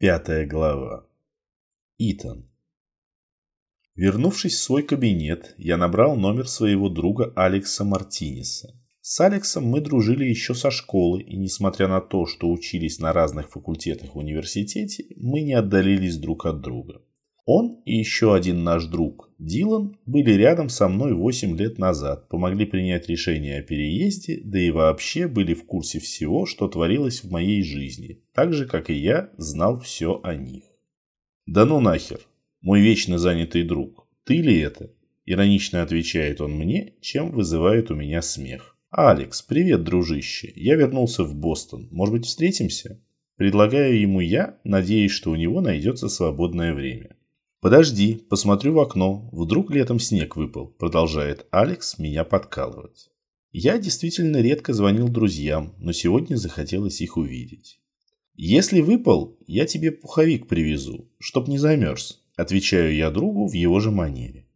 Пятая глава. Итан. Вернувшись в свой кабинет, я набрал номер своего друга Алекса Мартинеса. С Алексом мы дружили еще со школы, и несмотря на то, что учились на разных факультетах в университете, мы не отдалились друг от друга. Он и еще один наш друг, Дилан, были рядом со мной 8 лет назад, помогли принять решение о переезде, да и вообще были в курсе всего, что творилось в моей жизни, так же, как и я знал все о них. «Да ну нахер, мой вечно занятый друг, ты ли это?» Иронично отвечает он мне, чем вызывает у меня смех. «Алекс, привет, дружище. Я вернулся в Бостон. Может быть, встретимся?» Предлагаю ему я, надеясь, что у него найдется свободное время. «Подожди, посмотрю в окно, вдруг летом снег выпал», продолжает Алекс меня подкалывать. Я действительно редко звонил друзьям, но сегодня захотелось их увидеть. «Если выпал, я тебе пуховик привезу, чтоб не замерз», отвечаю я другу в его же манере.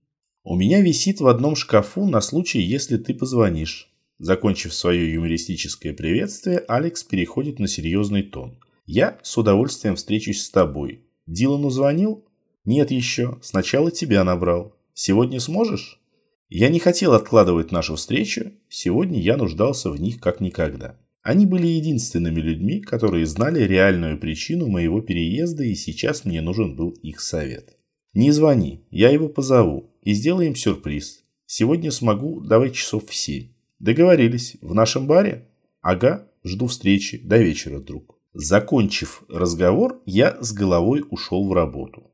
«У меня висит в одном шкафу на случай, если ты позвонишь». Закончив свое юмористическое приветствие, Алекс переходит на серьезный тон. «Я с удовольствием встречусь с тобой. Дилану звонил? «Нет еще. Сначала тебя набрал. Сегодня сможешь?» Я не хотел откладывать нашу встречу. Сегодня я нуждался в них как никогда. Они были единственными людьми, которые знали реальную причину моего переезда, и сейчас мне нужен был их совет. «Не звони, я его позову и сделаем сюрприз. Сегодня смогу, давай часов в семь. Договорились, в нашем баре? Ага, жду встречи, до вечера, друг». Закончив разговор, я с головой ушел в работу.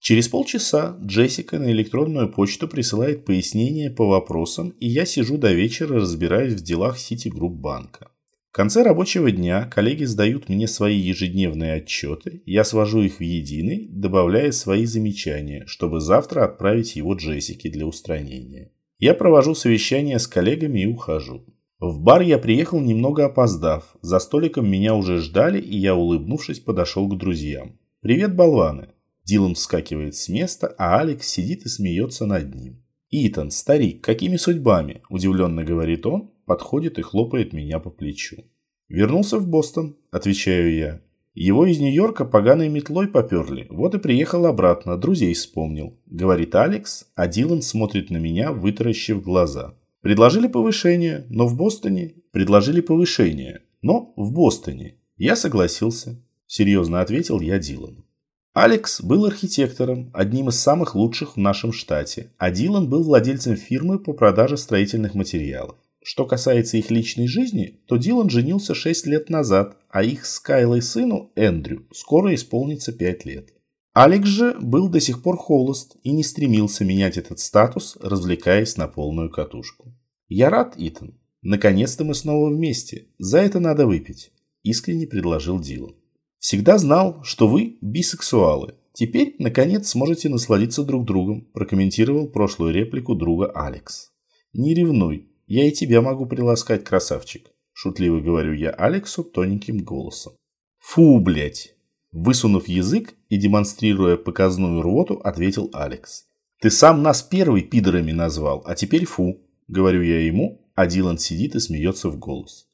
Через полчаса Джессика на электронную почту присылает пояснения по вопросам, и я сижу до вечера, разбираясь в делах Citigroup банка. В конце рабочего дня коллеги сдают мне свои ежедневные отчеты, я свожу их в единый, добавляя свои замечания, чтобы завтра отправить его Джессике для устранения. Я провожу совещание с коллегами и ухожу. В бар я приехал немного опоздав, за столиком меня уже ждали, и я, улыбнувшись, подошел к друзьям. «Привет, болваны!» Дилан вскакивает с места, а Алекс сидит и смеется над ним. «Итан, старик, какими судьбами?» – удивленно говорит он, подходит и хлопает меня по плечу. «Вернулся в Бостон», – отвечаю я. «Его из Нью-Йорка поганой метлой поперли, вот и приехал обратно, друзей вспомнил», – говорит Алекс, а Дилан смотрит на меня, вытаращив глаза. «Предложили повышение, но в Бостоне...» «Предложили повышение, но в Бостоне». Я согласился. Серьезно ответил я Дилану. Алекс был архитектором, одним из самых лучших в нашем штате, а Дилан был владельцем фирмы по продаже строительных материалов. Что касается их личной жизни, то Дилан женился 6 лет назад, а их с Кайлой сыну, Эндрю, скоро исполнится 5 лет. Алекс же был до сих пор холост и не стремился менять этот статус, развлекаясь на полную катушку. «Я рад, Итан. Наконец-то мы снова вместе. За это надо выпить», – искренне предложил Дилан. Всегда знал, что вы бисексуалы. Теперь, наконец, сможете насладиться друг другом, прокомментировал прошлую реплику друга Алекс. Не ревнуй, я и тебя могу приласкать, красавчик. Шутливо говорю я Алексу тоненьким голосом. Фу, блять! Высунув язык и демонстрируя показную рвоту, ответил Алекс. Ты сам нас первый пидорами назвал, а теперь фу, говорю я ему, а Дилан сидит и смеется в голос.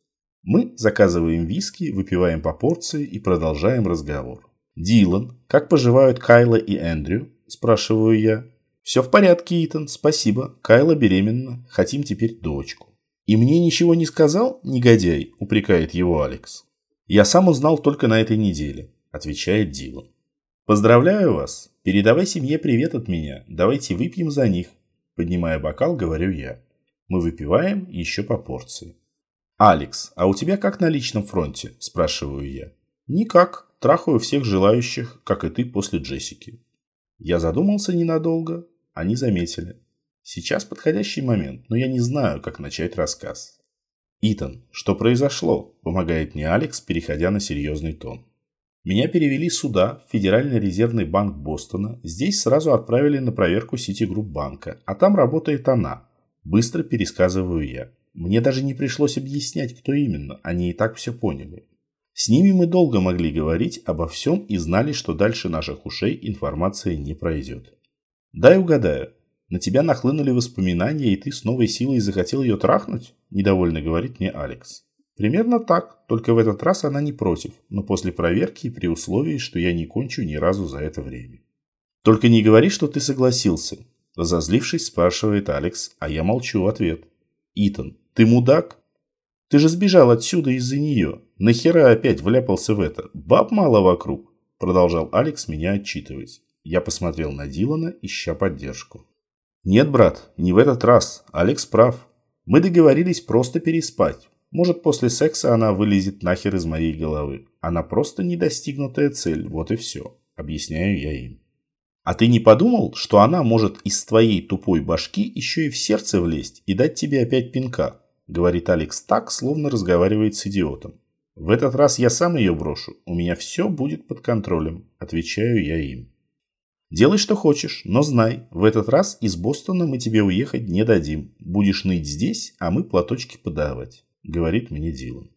Мы заказываем виски, выпиваем по порции и продолжаем разговор. «Дилан, как поживают Кайла и Эндрю?» – спрашиваю я. «Все в порядке, Итан, спасибо. Кайла беременна. Хотим теперь дочку». «И мне ничего не сказал, негодяй?» – упрекает его Алекс. «Я сам узнал только на этой неделе», – отвечает Дилан. «Поздравляю вас. Передавай семье привет от меня. Давайте выпьем за них». Поднимая бокал, говорю я. Мы выпиваем еще по порции. «Алекс, а у тебя как на личном фронте?» – спрашиваю я. «Никак. Трахаю всех желающих, как и ты после Джессики». Я задумался ненадолго. Они заметили. Сейчас подходящий момент, но я не знаю, как начать рассказ. «Итан, что произошло?» – помогает мне Алекс, переходя на серьезный тон. Меня перевели сюда, в Федеральный резервный банк Бостона. Здесь сразу отправили на проверку Ситигрупп банка, а там работает она. Быстро пересказываю я. Мне даже не пришлось объяснять, кто именно, они и так все поняли. С ними мы долго могли говорить обо всем и знали, что дальше наших ушей информация не пройдет. Дай угадаю, на тебя нахлынули воспоминания, и ты с новой силой захотел ее трахнуть? Недовольно говорит мне Алекс. Примерно так, только в этот раз она не против, но после проверки и при условии, что я не кончу ни разу за это время. Только не говори, что ты согласился. Разозлившись, спрашивает Алекс, а я молчу в ответ. Итан, ты мудак? Ты же сбежал отсюда из-за нее. Нахера опять вляпался в это? Баб мало вокруг. Продолжал Алекс меня отчитывать. Я посмотрел на Дилана, ища поддержку. Нет, брат, не в этот раз. Алекс прав. Мы договорились просто переспать. Может, после секса она вылезет нахер из моей головы. Она просто недостигнутая цель, вот и все. Объясняю я им. А ты не подумал, что она может из твоей тупой башки еще и в сердце влезть и дать тебе опять пинка? Говорит Алекс так, словно разговаривает с идиотом. В этот раз я сам ее брошу. У меня все будет под контролем. Отвечаю я им. Делай, что хочешь, но знай, в этот раз из Бостона мы тебе уехать не дадим. Будешь ныть здесь, а мы платочки подавать говорит мне Дилан.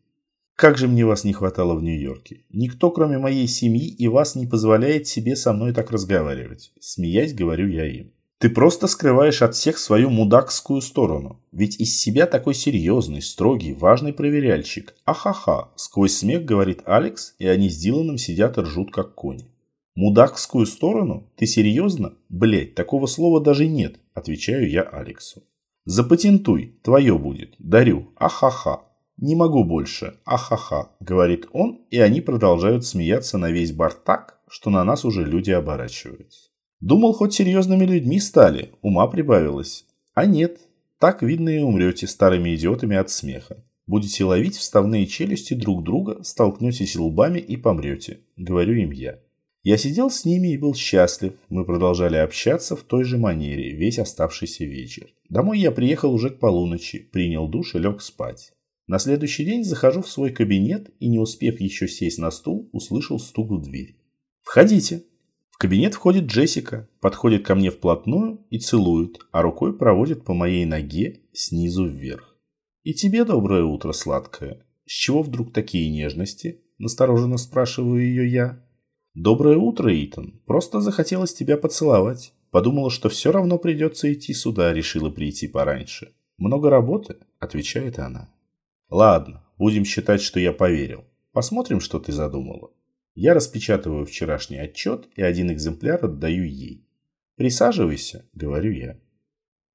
Как же мне вас не хватало в Нью-Йорке. Никто, кроме моей семьи и вас, не позволяет себе со мной так разговаривать. Смеясь, говорю я им. Ты просто скрываешь от всех свою мудакскую сторону. Ведь из себя такой серьезный, строгий, важный проверяльщик. Ахаха, сквозь смех говорит Алекс, и они с Диланом сидят и ржут, как кони. Мудакскую сторону? Ты серьезно? Блять, такого слова даже нет, отвечаю я Алексу. Запатентуй, твое будет, дарю, ахаха. Не могу больше, ахаха, говорит он, и они продолжают смеяться на весь бар так, что на нас уже люди оборачиваются. Думал, хоть серьезными людьми стали, ума прибавилось. А нет, так видно и умрете старыми идиотами от смеха. Будете ловить вставные челюсти друг друга, столкнетесь лбами и помрете, говорю им я. Я сидел с ними и был счастлив. Мы продолжали общаться в той же манере весь оставшийся вечер. Домой я приехал уже к полуночи, принял душ и лег спать. На следующий день захожу в свой кабинет и, не успев еще сесть на стул, услышал стук в дверь. «Входите!» Кабинет входит Джессика, подходит ко мне вплотную и целует, а рукой проводит по моей ноге снизу вверх. «И тебе доброе утро, сладкое. С чего вдруг такие нежности?» – настороженно спрашиваю ее я. «Доброе утро, Итан. Просто захотелось тебя поцеловать. Подумала, что все равно придется идти сюда, решила прийти пораньше. Много работы?» – отвечает она. «Ладно, будем считать, что я поверил. Посмотрим, что ты задумала». Я распечатываю вчерашний отчет и один экземпляр отдаю ей. «Присаживайся», – говорю я.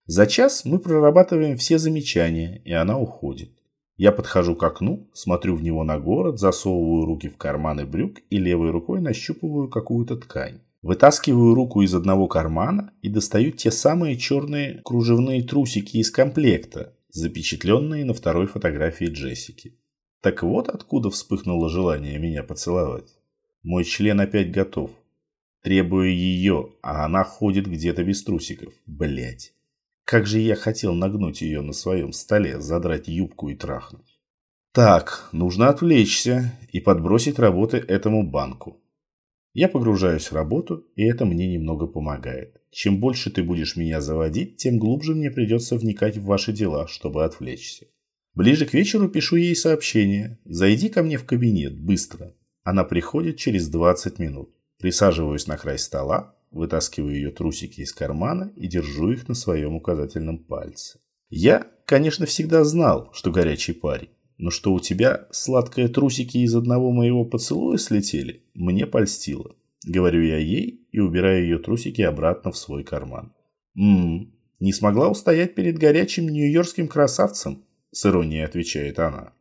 За час мы прорабатываем все замечания, и она уходит. Я подхожу к окну, смотрю в него на город, засовываю руки в карманы брюк и левой рукой нащупываю какую-то ткань. Вытаскиваю руку из одного кармана и достаю те самые черные кружевные трусики из комплекта, запечатленные на второй фотографии Джессики. Так вот откуда вспыхнуло желание меня поцеловать. Мой член опять готов. Требую ее, а она ходит где-то без трусиков. Блять. Как же я хотел нагнуть ее на своем столе, задрать юбку и трахнуть. Так, нужно отвлечься и подбросить работы этому банку. Я погружаюсь в работу, и это мне немного помогает. Чем больше ты будешь меня заводить, тем глубже мне придется вникать в ваши дела, чтобы отвлечься. Ближе к вечеру пишу ей сообщение. Зайди ко мне в кабинет, быстро. Она приходит через 20 минут. Присаживаюсь на край стола, Вытаскиваю ее трусики из кармана и держу их на своем указательном пальце. Я, конечно, всегда знал, что горячий парень. Но что у тебя сладкие трусики из одного моего поцелуя слетели, мне польстило. Говорю я ей и убираю ее трусики обратно в свой карман. «Ммм, не смогла устоять перед горячим нью-йоркским красавцем?» С иронией отвечает она.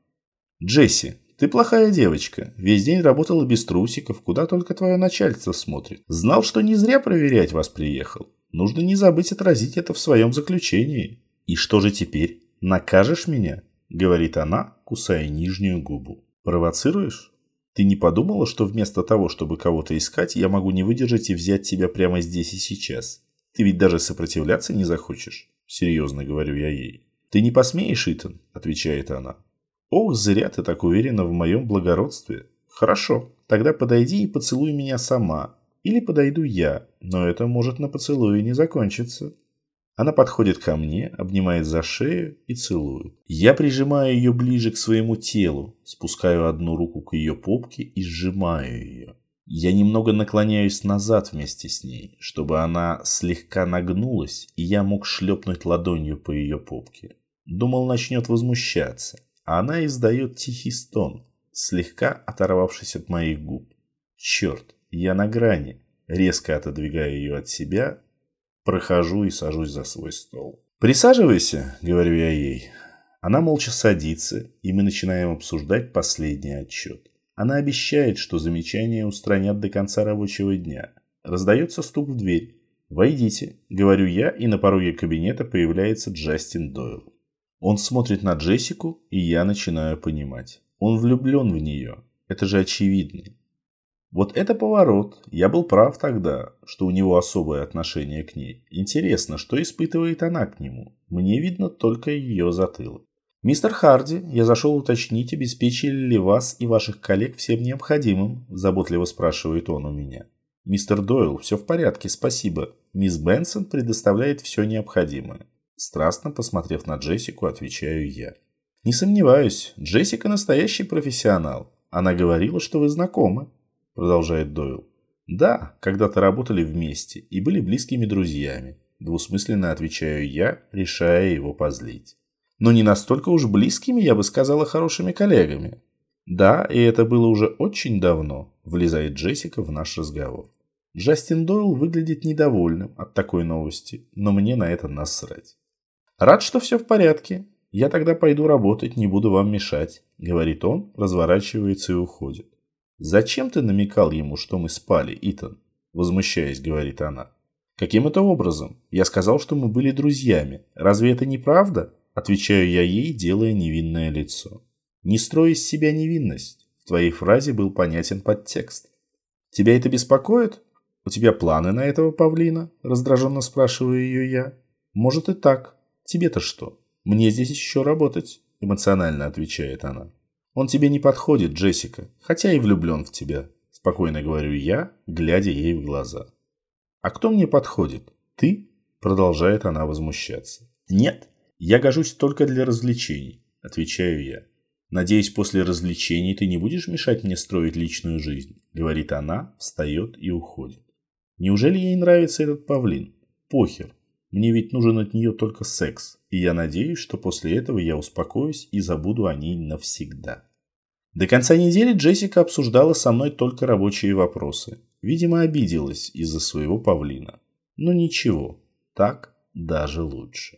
«Джесси, ты плохая девочка. Весь день работала без трусиков, куда только твое начальство смотрит. Знал, что не зря проверять вас приехал. Нужно не забыть отразить это в своем заключении. И что же теперь? Накажешь меня? Говорит она, кусая нижнюю губу. Провоцируешь? Ты не подумала, что вместо того, чтобы кого-то искать, я могу не выдержать и взять тебя прямо здесь и сейчас? Ты ведь даже сопротивляться не захочешь? Серьезно говорю я ей. Ты не посмеешь, Итан, отвечает она. «Ох, зря ты так уверена в моем благородстве. Хорошо, тогда подойди и поцелуй меня сама. Или подойду я, но это может на поцелуе не закончиться». Она подходит ко мне, обнимает за шею и целует. Я прижимаю ее ближе к своему телу, спускаю одну руку к ее попке и сжимаю ее. Я немного наклоняюсь назад вместе с ней, чтобы она слегка нагнулась, и я мог шлепнуть ладонью по ее попке. Думал, начнет возмущаться. Она издает тихий стон, слегка оторвавшись от моих губ. Черт, я на грани. Резко отодвигаю ее от себя, прохожу и сажусь за свой стол. «Присаживайся», — говорю я ей. Она молча садится, и мы начинаем обсуждать последний отчет. Она обещает, что замечания устранят до конца рабочего дня. Раздается стук в дверь. «Войдите», — говорю я, и на пороге кабинета появляется Джастин Дойл. Он смотрит на Джессику, и я начинаю понимать. Он влюблен в нее. Это же очевидно. Вот это поворот. Я был прав тогда, что у него особое отношение к ней. Интересно, что испытывает она к нему? Мне видно только ее затылок. «Мистер Харди, я зашел уточнить, обеспечили ли вас и ваших коллег всем необходимым?» – заботливо спрашивает он у меня. «Мистер Дойл, все в порядке, спасибо. Мисс Бенсон предоставляет все необходимое». Страстно посмотрев на Джессику, отвечаю я. «Не сомневаюсь, Джессика настоящий профессионал. Она говорила, что вы знакомы» продолжает Дойл. Да, когда-то работали вместе и были близкими друзьями. Двусмысленно отвечаю я, решая его позлить. Но не настолько уж близкими, я бы сказала, хорошими коллегами. Да, и это было уже очень давно, влезает Джессика в наш разговор. Джастин Дойл выглядит недовольным от такой новости, но мне на это насрать. Рад, что все в порядке. Я тогда пойду работать, не буду вам мешать, говорит он, разворачивается и уходит. «Зачем ты намекал ему, что мы спали, Итан?» Возмущаясь, говорит она. «Каким это образом? Я сказал, что мы были друзьями. Разве это не правда?» Отвечаю я ей, делая невинное лицо. «Не строй из себя невинность. В твоей фразе был понятен подтекст. Тебя это беспокоит? У тебя планы на этого павлина?» Раздраженно спрашиваю ее я. «Может и так. Тебе-то что? Мне здесь еще работать?» Эмоционально отвечает она. Он тебе не подходит, Джессика, хотя и влюблен в тебя, спокойно говорю я, глядя ей в глаза. А кто мне подходит? Ты? Продолжает она возмущаться. Нет, я гожусь только для развлечений, отвечаю я. Надеюсь, после развлечений ты не будешь мешать мне строить личную жизнь, говорит она, встает и уходит. Неужели ей нравится этот павлин? Похер. Мне ведь нужен от нее только секс, и я надеюсь, что после этого я успокоюсь и забуду о ней навсегда. До конца недели Джессика обсуждала со мной только рабочие вопросы. Видимо, обиделась из-за своего павлина. Но ничего, так даже лучше.